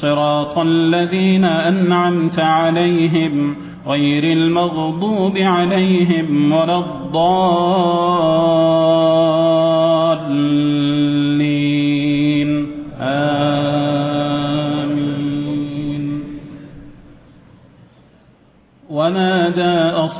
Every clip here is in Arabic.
صراط الذين أنعمت عليهم غير المغضوب عليهم ولا الضالين. آمين. ونادى أصحابه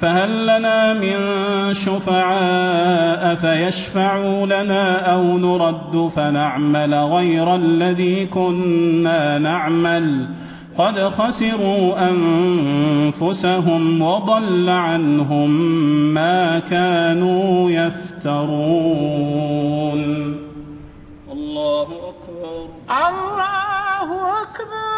فهل لنا من شفعاء فيشفعوا لنا أو نرد فنعمل غير الذي كنا نعمل قد خسروا أنفسهم وضل عنهم ما كانوا يفترون. الله أكبر. الله أكبر.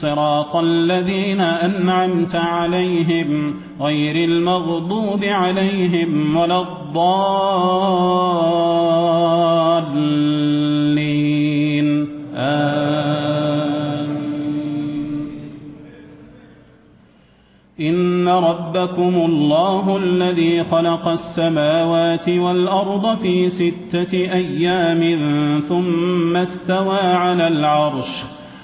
صراط الذين أنعمت عليهم غير المغضوب عليهم ولا الضالين. آمين. إن ربكم الله الذي خلق السماوات والأرض في ستة أيام ثم استوى على العرش.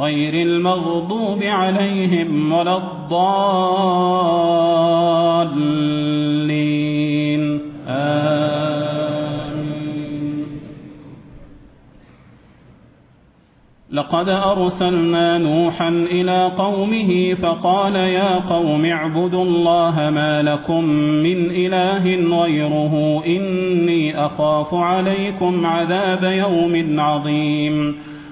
غير المغضوب عليهم ولا الضالين. آمين. لقد أرسلنا نوحا إلى قومه فقال يا قوم اعبدوا الله ما لكم من إله غيره إني أخاف عليكم عذاب يوم عظيم.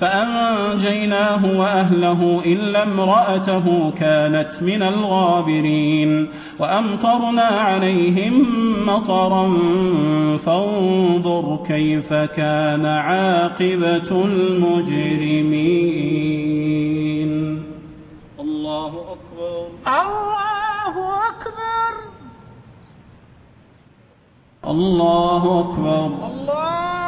فأنجيناه وأهله إلا امرأته كانت من الغابرين وأمطرنا عليهم مطرا فانظر كيف كان عاقبة المجرمين. الله أكبر. الله أكبر. الله أكبر. الله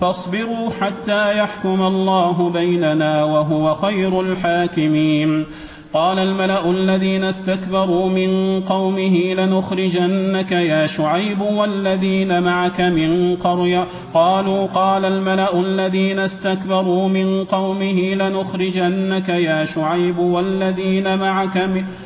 فاصبروا حتى يحكم الله بيننا وهو خير الحاكمين. قال الملأ الذين استكبروا من قومه لنخرجنك يا شعيب والذين معك من قرية. قالوا قال الملأ الذين استكبروا من قومه لنخرجنك يا شعيب والذين معك من قرية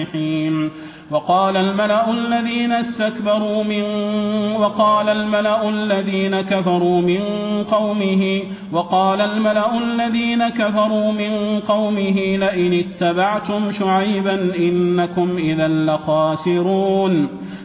الصالحين. وقال الملأ الذين استكبروا من وقال الملأ الذين كفروا من قومه وقال الملأ الذين كفروا من قومه لئن اتبعتم شعيبا إنكم إذا لخاسرون.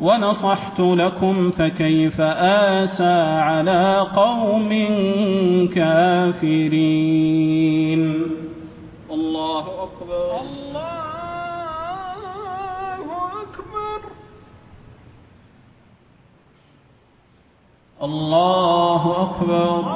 ونصحت لكم فكيف آسى على قوم كافرين. الله أكبر. الله أكبر. الله أكبر.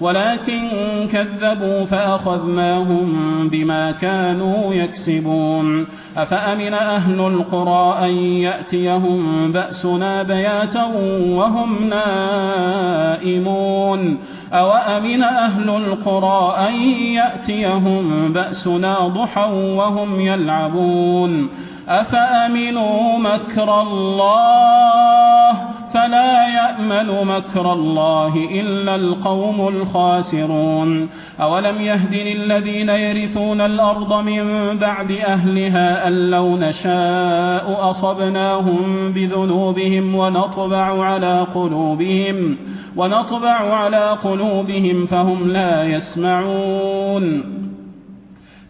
ولكن كذبوا فأخذناهم بما كانوا يكسبون. أفأمن أهل القرى أن يأتيهم بأسنا بياتا وهم نائمون؟ أوأمن أهل القرى أن يأتيهم بأسنا ضحا وهم يلعبون؟ أفأمنوا مكر الله فلا يأمن مكر الله إلا القوم الخاسرون. أولم يهدن الذين يرثون الأرض من بعد أهلها أن لو نشاء أصبناهم بذنوبهم ونطبع على قلوبهم ونطبع على قلوبهم فهم لا يسمعون.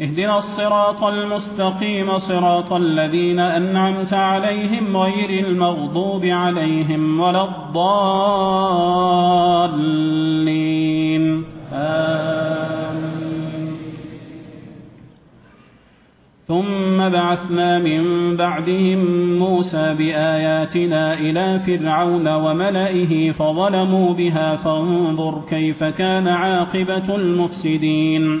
اهدنا الصراط المستقيم صراط الذين أنعمت عليهم غير المغضوب عليهم ولا الضالين. ثم بعثنا من بعدهم موسى بآياتنا إلى فرعون وملئه فظلموا بها فانظر كيف كان عاقبة المفسدين.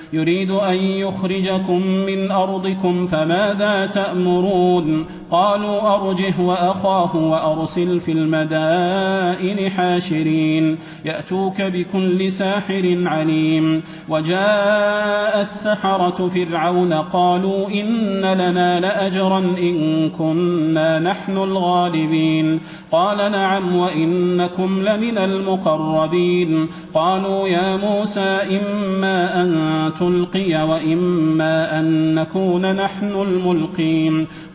يريد أن يخرجكم من أرضكم فماذا تأمرون؟ قالوا أرجه وأخاه وأرسل في المدائن حاشرين يأتوك بكل ساحر عليم. وجاء السحرة فرعون قالوا إن لنا لأجرا إن كنا نحن الغالبين. قال نعم وإنكم لمن المقربين. قالوا يا موسى إما أن تلقي وإما أن نكون نحن الملقين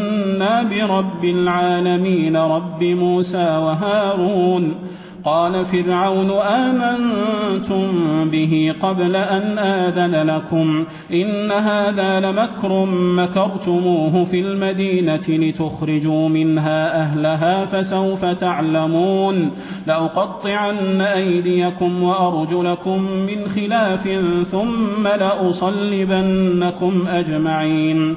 آمنا برب العالمين رب موسى وهارون. قال فرعون آمنتم به قبل أن آذن لكم؟ إن هذا لمكر مكرتموه في المدينة لتخرجوا منها أهلها فسوف تعلمون. لأقطعن أيديكم وأرجلكم من خلاف ثم لأصلبنكم أجمعين.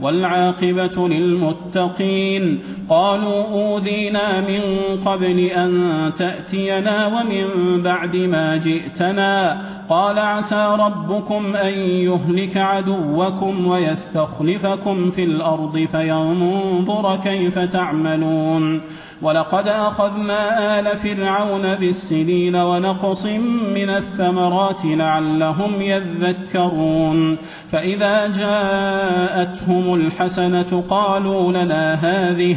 والعاقبة للمتقين قالوا أوذينا من قبل أن تأتينا ومن بعد ما جئتنا. قال عسى ربكم أن يهلك عدوكم ويستخلفكم في الأرض فينظر كيف تعملون. ولقد أخذنا آل فرعون بالسنين ونقص من الثمرات لعلهم يذكرون. فإذا جاءتهم الحسنة قالوا لنا هذه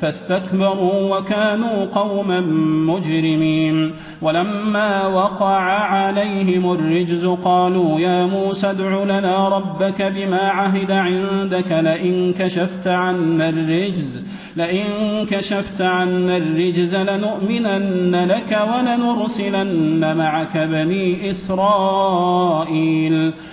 فاستكبروا وكانوا قوما مجرمين. ولما وقع عليهم الرجز قالوا يا موسى ادع لنا ربك بما عهد عندك لئن كشفت عنا الرجز لئن كشفت عنا الرجز لنؤمنن لك ولنرسلن معك بني إسرائيل.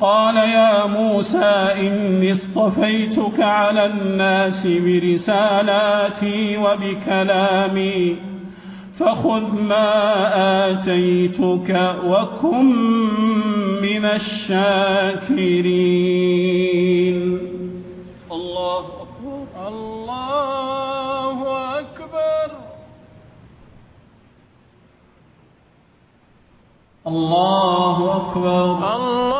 قال يا موسى إني اصطفيتك على الناس برسالاتي وبكلامي فخذ ما آتيتك وكن من الشاكرين. الله أكبر. الله أكبر. الله أكبر. الله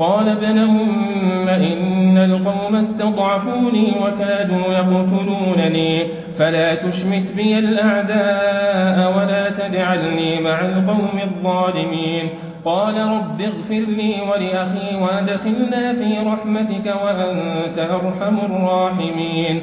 قال ابن أم إن القوم استضعفوني وكادوا يقتلونني فلا تشمت بي الأعداء ولا تجعلني مع القوم الظالمين قال رب اغفر لي ولأخي وادخلنا في رحمتك وأنت أرحم الراحمين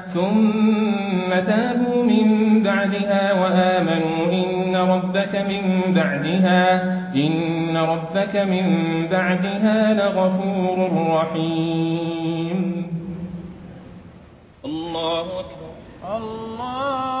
ثم تابوا من بعدها وآمنوا إن ربك من بعدها إن ربك من بعدها لغفور رحيم. الله أكبر. الله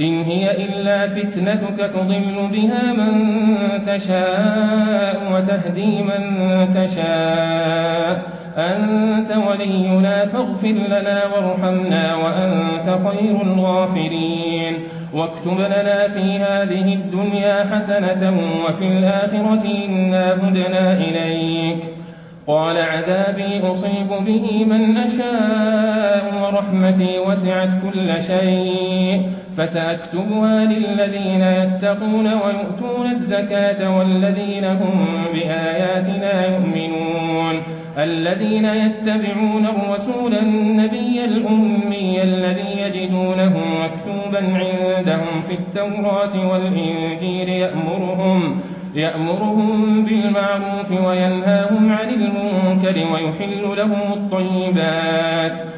إن هي إلا فتنتك تضل بها من تشاء وتهدي من تشاء. أنت ولينا فاغفر لنا وارحمنا وأنت خير الغافرين. واكتب لنا في هذه الدنيا حسنة وفي الآخرة إنا هدنا إليك. قال عذابي أصيب به من أشاء ورحمتي وسعت كل شيء. فسأكتبها للذين يتقون ويؤتون الزكاة والذين هم بآياتنا يؤمنون. الذين يتبعون الرسول النبي الأمي الذي يجدونه مكتوبا عندهم في التوراة والإنجيل يأمرهم يأمرهم بالمعروف وينهاهم عن المنكر ويحل لهم الطيبات.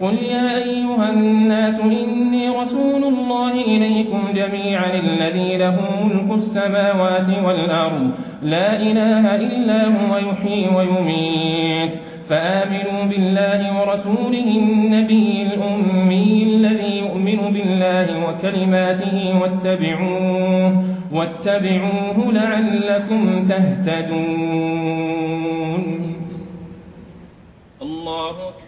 قل يا أيها الناس إني رسول الله إليكم جميعا الذي له ملك السماوات والأرض لا إله إلا هو يحيي ويميت. فآمنوا بالله ورسوله النبي الأمي الذي يؤمن بالله وكلماته واتبعوه, واتبعوه لعلكم تهتدون. الله أكبر.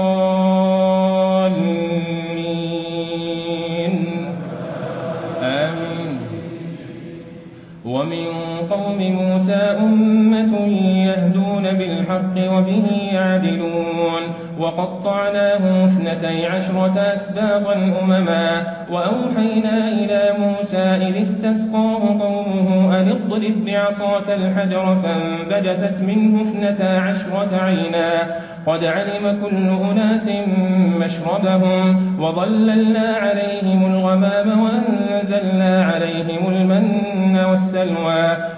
قوم موسى أمة يهدون بالحق وبه يعدلون. وقطعناه اثنتي عشرة أسباطا أمما وأوحينا إلى موسى إذ استسقاه قومه أن اضرب بعصاك الحجر فانبجست منه اثنتا عشرة عينا. قد علم كل أناس مشربهم وظللنا عليهم الغمام وأنزلنا عليهم المن والسلوى.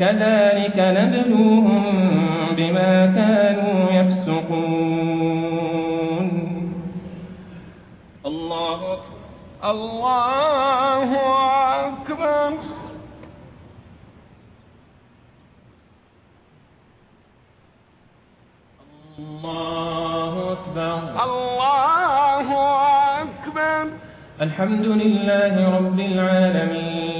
كذلك نبلوهم بما كانوا يفسقون. الله أكبر. الله أكبر. الله أكبر. الله أكبر. الحمد لله رب العالمين.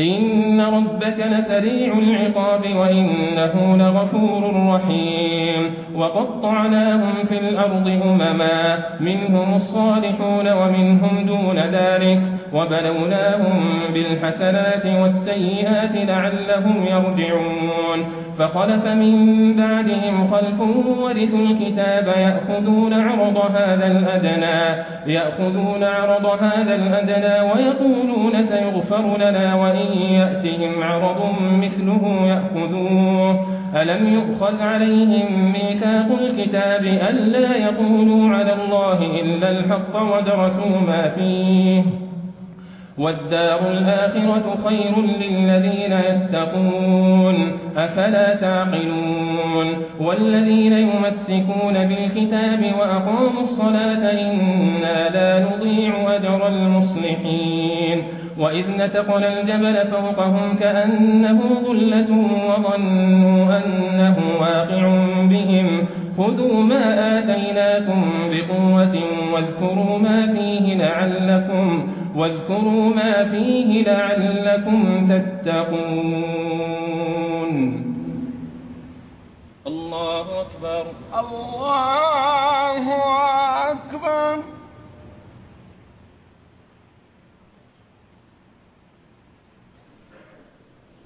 إن ربك لسريع العقاب وإنه لغفور رحيم وقطعناهم في الأرض أمما منهم الصالحون ومنهم دون ذلك وبلوناهم بالحسنات والسيئات لعلهم يرجعون فخلف من بعدهم خلف ورثوا الكتاب يأخذون عرض هذا الأدنى يأخذون عرض هذا الأدنى ويقولون سيغفر لنا وإن يأتهم عرض مثله يأخذوه. ألم يؤخذ عليهم ميثاق الكتاب أن لا يقولوا على الله إلا الحق ودرسوا ما فيه؟ والدار الآخرة خير للذين يتقون. أفلا تعقلون؟ والذين يمسكون بالكتاب وأقاموا الصلاة إنا لا نضيع أجر المصلحين. وإذ نتقنا الجبل فوقهم كأنه ظلة وظنوا أنه واقع بهم خذوا ما آتيناكم بقوة واذكروا ما فيه لعلكم واذكروا ما فيه لعلكم تتقون الله أكبر الله أكبر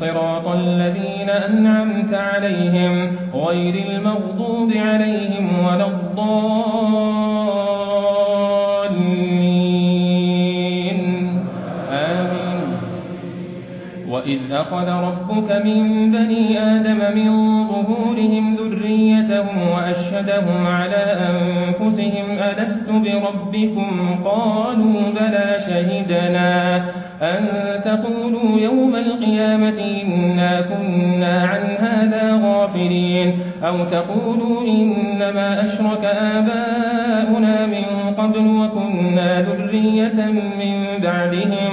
صراط الذين أنعمت عليهم غير المغضوب عليهم ولا الضالين. آمين. وإذ أخذ ربك من بني آدم من ظهورهم ذريتهم وأشهدهم على أنفسهم ألست بربكم؟ قالوا بلى شهدنا. أن تقولوا يوم القيامة إنا كنا عن هذا غافلين أو تقولوا إنما أشرك آباؤنا من قبل وكنا ذرية من بعدهم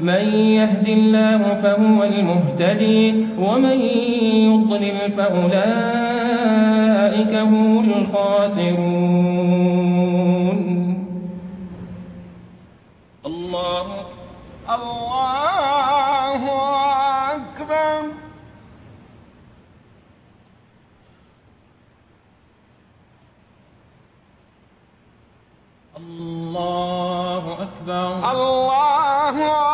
من يهد الله فهو المهتدي ومن يضلل فأولئك هم الخاسرون. الله الله أكبر. الله أكبر. الله أكبر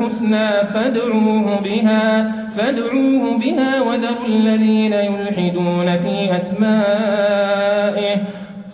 حسنا فادعوه بها فادعوه بها وذروا الذين يلحدون في أسمائه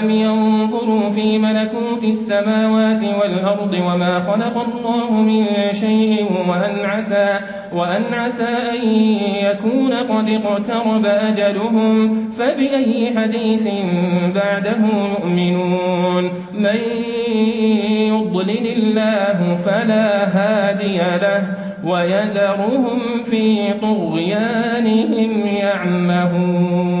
أولم ينظروا في ملكوت السماوات والأرض وما خلق الله من شيء وأن عسى, وأن عسى أن يكون قد اقترب أجلهم فبأي حديث بعده يؤمنون من يضلل الله فلا هادي له ويذرهم في طغيانهم يعمهون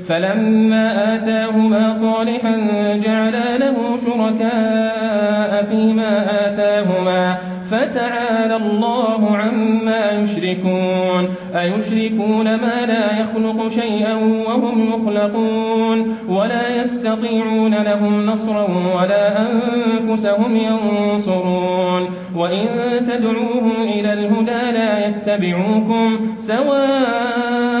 فلما آتاهما صالحا جعلا له شركاء فيما آتاهما فتعالى الله عما يشركون. أيشركون ما لا يخلق شيئا وهم يخلقون. ولا يستطيعون لهم نصرا ولا أنفسهم ينصرون. وإن تدعوهم إلى الهدى لا يتبعوكم سواء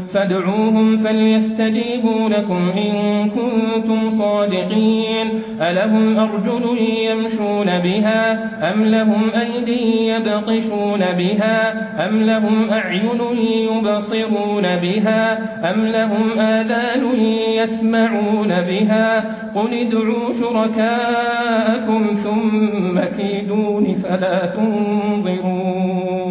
فادعوهم فليستجيبوا لكم إن كنتم صادقين. ألهم أرجل يمشون بها أم لهم أيدي يبقشون بها أم لهم أعين يبصرون بها أم لهم آذان يسمعون بها. قل ادعوا شركاءكم ثم كيدون فلا تنظرون.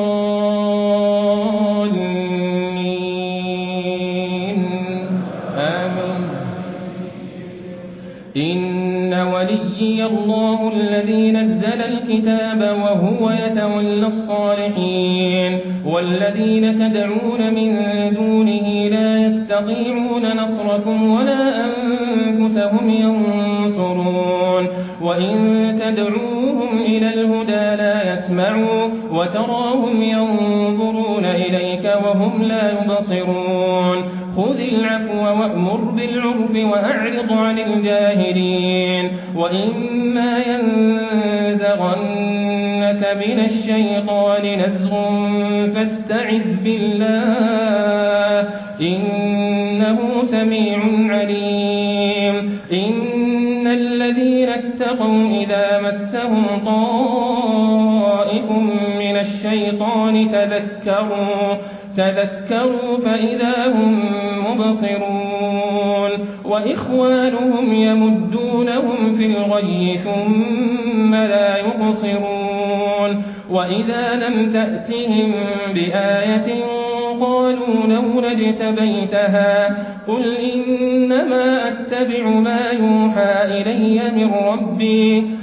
إن وليي الله الذي نزل الكتاب وهو يتولى الصالحين والذين تدعون من دونه لا يستطيعون نصركم ولا أنفسهم ينصرون وإن تدعوهم إلى الهدى لا يسمعوا وتراهم ينظرون إليك وهم لا يبصرون. خذ العفو وأمر بالعرف وأعرض عن الجاهلين. وإما ينزغنك من الشيطان نزغ فاستعذ بالله. إنه سميع عليم. إن الذين اتقوا إذا مسهم طار الشيطان تذكروا تذكروا فإذا هم مبصرون وإخوانهم يمدونهم في الغي ثم لا يبصرون وإذا لم تأتهم بآية قالوا لولا اجتبيتها قل إنما أتبع ما يوحى إلي من ربي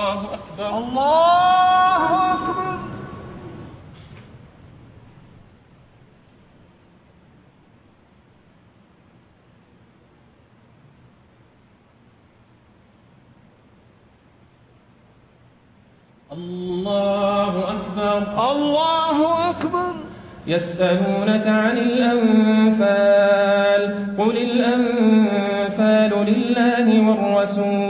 الله أكبر الله أكبر الله أكبر الله أكبر يسألونك عن الأنفال قل الأنفال لله والرسول.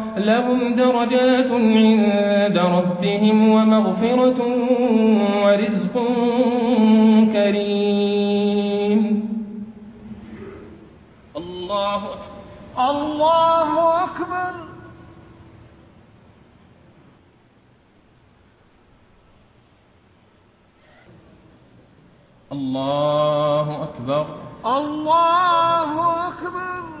لهم درجات عند ربهم ومغفرة ورزق كريم. الله الله أكبر. الله أكبر. الله أكبر.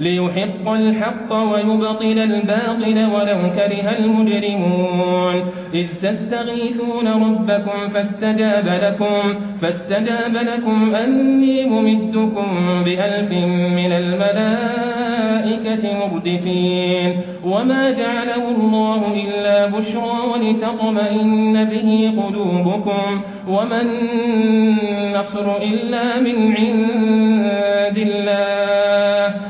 ليحق الحق ويبطل الباطل ولو كره المجرمون. إذ تستغيثون ربكم فاستجاب لكم, فاستجاب لكم أني ممدكم بألف من الملائكة مردفين. وما جعله الله إلا بشرى ولتطمئن به قلوبكم. وما النصر إلا من عند الله.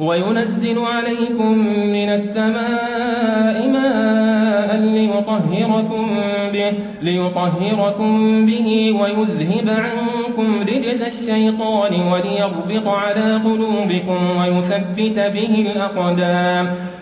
وينزل عليكم من السماء ماء ليطهركم به, ليطهركم به ويذهب عنكم رجز الشيطان وليربط على قلوبكم ويثبت به الأقدام.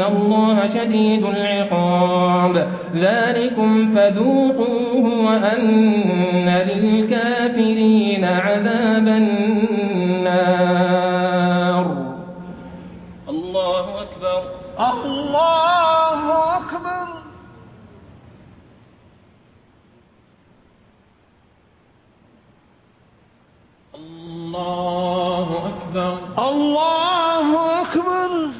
إِنَّ الله شديد العقاب ذلكم فذوقوه وأن للكافرين عذاب النار. الله أكبر الله أكبر الله أكبر الله أكبر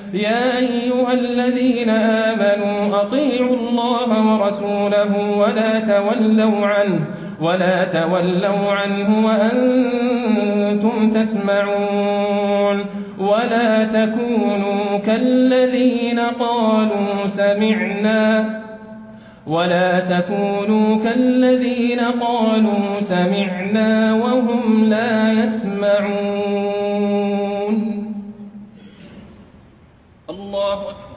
يا أيها الذين آمنوا أطيعوا الله ورسوله ولا تولوا عنه ولا تولوا عنه وأنتم تسمعون. ولا تكونوا كالذين قالوا سمعنا. ولا تكونوا كالذين قالوا سمعنا وهم لا يسمعون. اللہ اکبر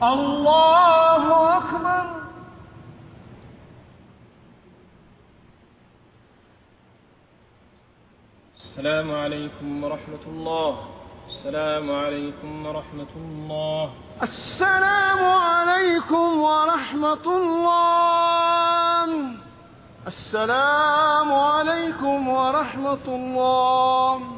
اللہ اکبر السلام علیکم ورحمۃ اللہ السلام علیکم ورحمۃ اللہ السلام علیکم ورحمۃ اللہ السلام علیکم ورحمۃ اللہ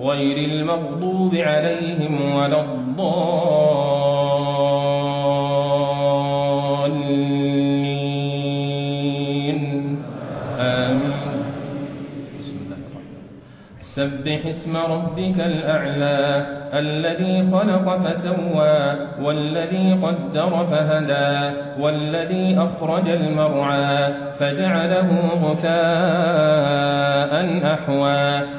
غير المغضوب عليهم ولا الضالين. آمين. بسم الله سبح اسم ربك الأعلى الذي خلق فسوى والذي قدر فهدى والذي أخرج المرعى فجعله غثاء أحوى.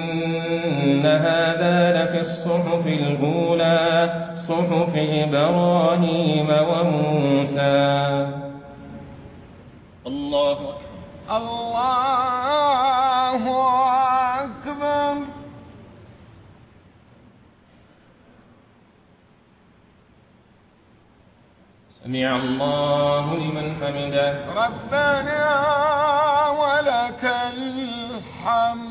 إن هذا لفي الصحف الأولى صحف إبراهيم وموسى. الله الله أكبر سمع الله لمن حمده. ربنا ولك الحمد.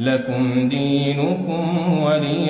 لكم دينكم ولي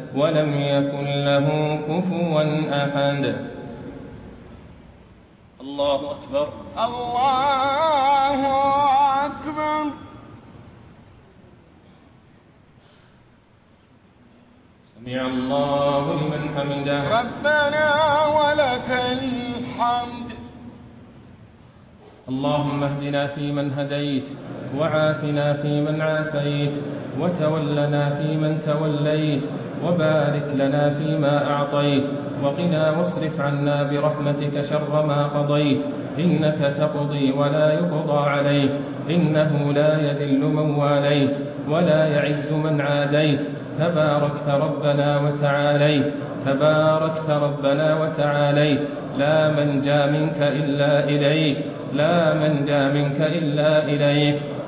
ولم يكن له كفوا أحد. الله أكبر. الله أكبر. سمع الله لمن حمده. ربنا ولك الحمد. اللهم اهدنا فيمن هديت وعافنا فيمن عافيت وتولنا فيمن توليت. وبارك لنا فيما أعطيت وقنا واصرف عنا برحمتك شر ما قضيت إنك تقضي ولا يقضى عليه إنه لا يذل من واليت ولا يعز من عاديت تباركت ربنا وتعاليت تباركت ربنا وتعاليت لا من جاء منك إلا إليك لا من جاء منك إلا إليك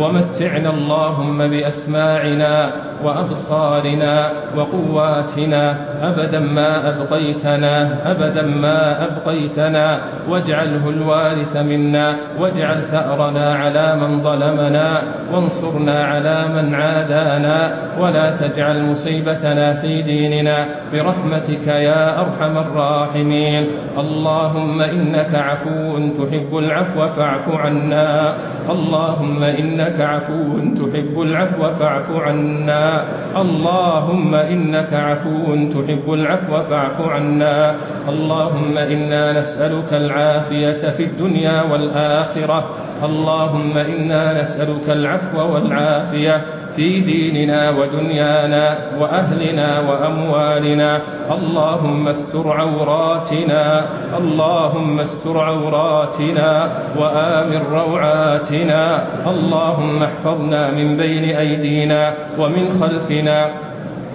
ومتعنا اللهم بأسماعنا وأبصارنا وقواتنا أبدا ما أبقيتنا أبدا ما أبقيتنا. واجعله الوارث منا واجعل ثأرنا على من ظلمنا وانصرنا على من عادانا. ولا تجعل مصيبتنا في ديننا برحمتك يا أرحم الراحمين. اللهم إنك عفو تحب العفو فاعف عنا. اللهم إنك عفو تحب العفو فاعف عنا. اللهم إنك عفو تحب العفو فاعف عنا. اللهم إنا نسألك العافية في الدنيا والآخرة. اللهم إنا نسألك العفو والعافية. في ديننا ودنيانا وأهلنا وأموالنا. اللهم استر عوراتنا اللهم استر عوراتنا وآمن روعاتنا. اللهم احفظنا من بين أيدينا ومن خلفنا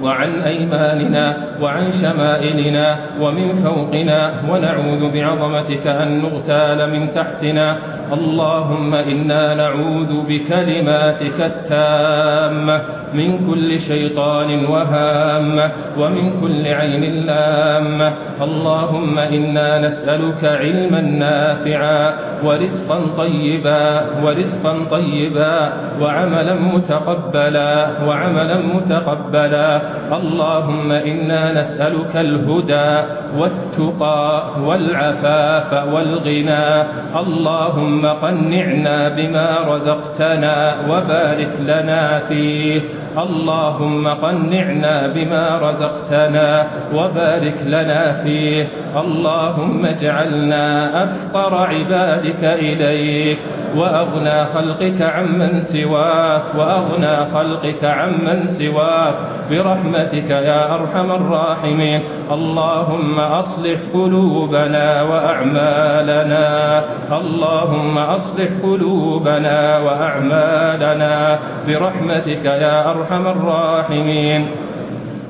وعن أيماننا وعن شمائلنا ومن فوقنا. ونعوذ بعظمتك أن نغتال من تحتنا. اللهم إنا نعوذ بكلماتك التامة من كل شيطان وهامة ومن كل عين لامة اللهم إنا نسألك علما نافعا ورزقا طيبا ورزقا طيبا وعملا متقبلا وعملا متقبلا. اللهم إنا نسألك الهدى والتقى والعفاف والغنى. اللهم قنعنا بما رزقتنا وبارك لنا فيه. اللهم قنعنا بما رزقتنا وبارك لنا فيه. اللهم اجعلنا أفقر عبادك إليك وأغنى خلقك عمن سواك وأغنى خلقك عمن سواك برحمتك يا أرحم الراحمين. اللهم أصلح قلوبنا وأعمالنا. اللهم أصلح قلوبنا وأعمالنا برحمتك يا أرحم أرحم الراحمين.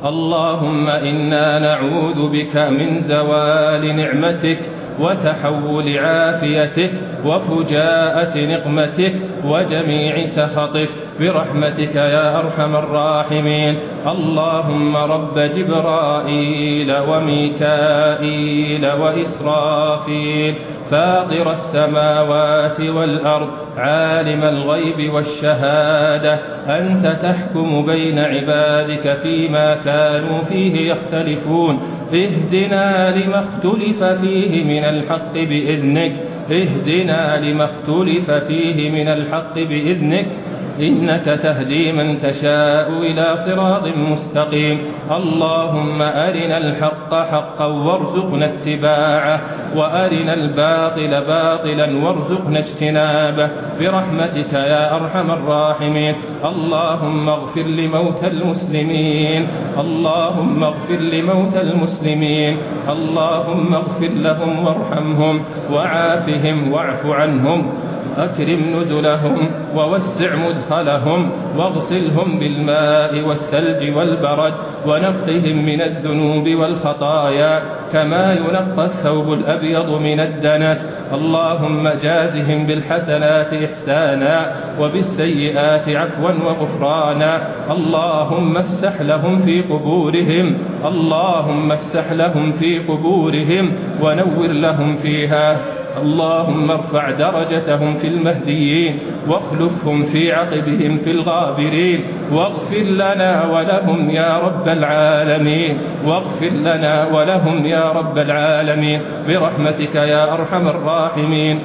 اللهم إنا نعوذ بك من زوال نعمتك وتحول عافيتك وفجاءة نقمتك وجميع سخطك برحمتك يا أرحم الراحمين. اللهم رب جبرائيل وميكائيل وإسرافيل. فاطر السماوات والأرض عالم الغيب والشهادة. أنت تحكم بين عبادك فيما كانوا فيه يختلفون. اهدنا لما اختلف فيه من الحق بإذنك. اهدنا لما اختلف فيه من الحق بإذنك. إنك تهدي من تشاء إلى صراط مستقيم. اللهم أرنا الحق حقا وارزقنا اتباعه وأرنا الباطل باطلا وارزقنا اجتنابه. برحمتك يا أرحم الراحمين. اللهم اغفر لموتى المسلمين. اللهم اغفر لموتى المسلمين. اللهم اغفر لهم وارحمهم وعافهم واعف عنهم. أكرم نزلهم ووسع مدخلهم واغسلهم بالماء والثلج والبرد ونقهم من الذنوب والخطايا كما ينقى الثوب الأبيض من الدنس. اللهم جازهم بالحسنات إحسانا وبالسيئات عفوا وغفرانا. اللهم افسح لهم في قبورهم. اللهم افسح لهم في قبورهم ونور لهم فيها. اللهم ارفع درجتهم في المهديين واخلفهم في عقبهم في الغابرين واغفر لنا ولهم يا رب العالمين واغفر لنا ولهم يا رب العالمين برحمتك يا أرحم الراحمين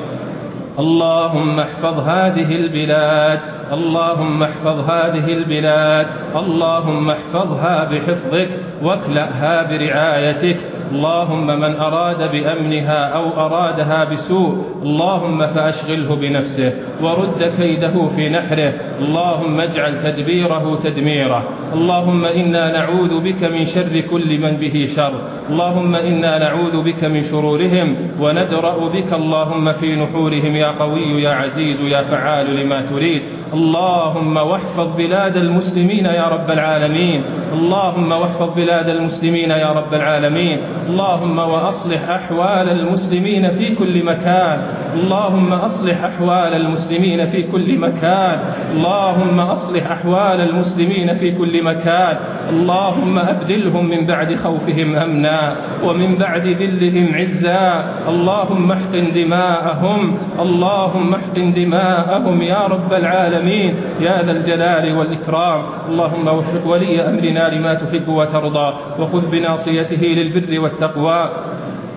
اللهم احفظ هذه البلاد اللهم احفظ هذه البلاد اللهم احفظها بحفظك واكلأها برعايتك اللهم من أراد بأمنها أو أرادها بسوء اللهم فأشغله بنفسه ورد كيده في نحره اللهم اجعل تدبيره تدميره اللهم إنا نعوذ بك من شر كل من به شر اللهم إنا نعوذ بك من شرورهم وندرأ بك اللهم في نحورهم يا قوي يا عزيز يا فعال لما تريد اللهم واحفظ بلاد المسلمين يا رب العالمين اللهم واحفظ بلاد المسلمين يا رب العالمين. اللهم وأصلح أحوال المسلمين في كل مكان. اللهم أصلح أحوال المسلمين في كل مكان. اللهم أصلح أحوال المسلمين في كل مكان. اللهم أبدلهم من بعد خوفهم أمنا ومن بعد ذلهم عزا. اللهم احقن دماءهم. اللهم احقن دماءهم يا رب العالمين. يا ذا الجلال والإكرام. اللهم وفق ولي أمرنا لما تحب وترضى وخذ بناصيته للبر والتقوى.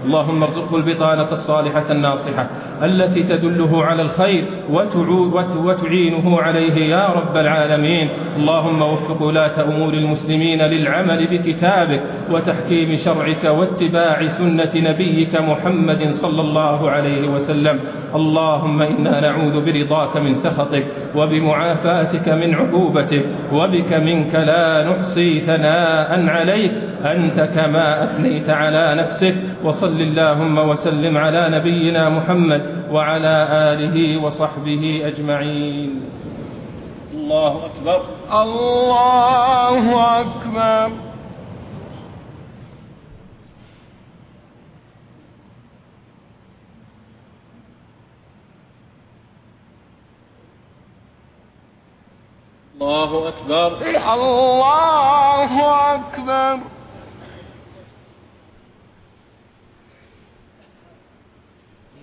اللهم ارزقه البطانة الصالحة الناصحة. التي تدله على الخير وتعينه عليه يا رب العالمين. اللهم وفق ولاة أمور المسلمين للعمل بكتابك وتحكيم شرعك واتباع سنة نبيك محمد صلى الله عليه وسلم. اللهم إنا نعوذ برضاك من سخطك وبمعافاتك من عقوبتك وبك منك لا نحصي ثناء عليك. أنت كما أثنيت على نفسك. وصل اللهم وسلم على نبينا محمد وعلى آله وصحبه أجمعين. الله أكبر. الله أكبر. الله أكبر. الله أكبر.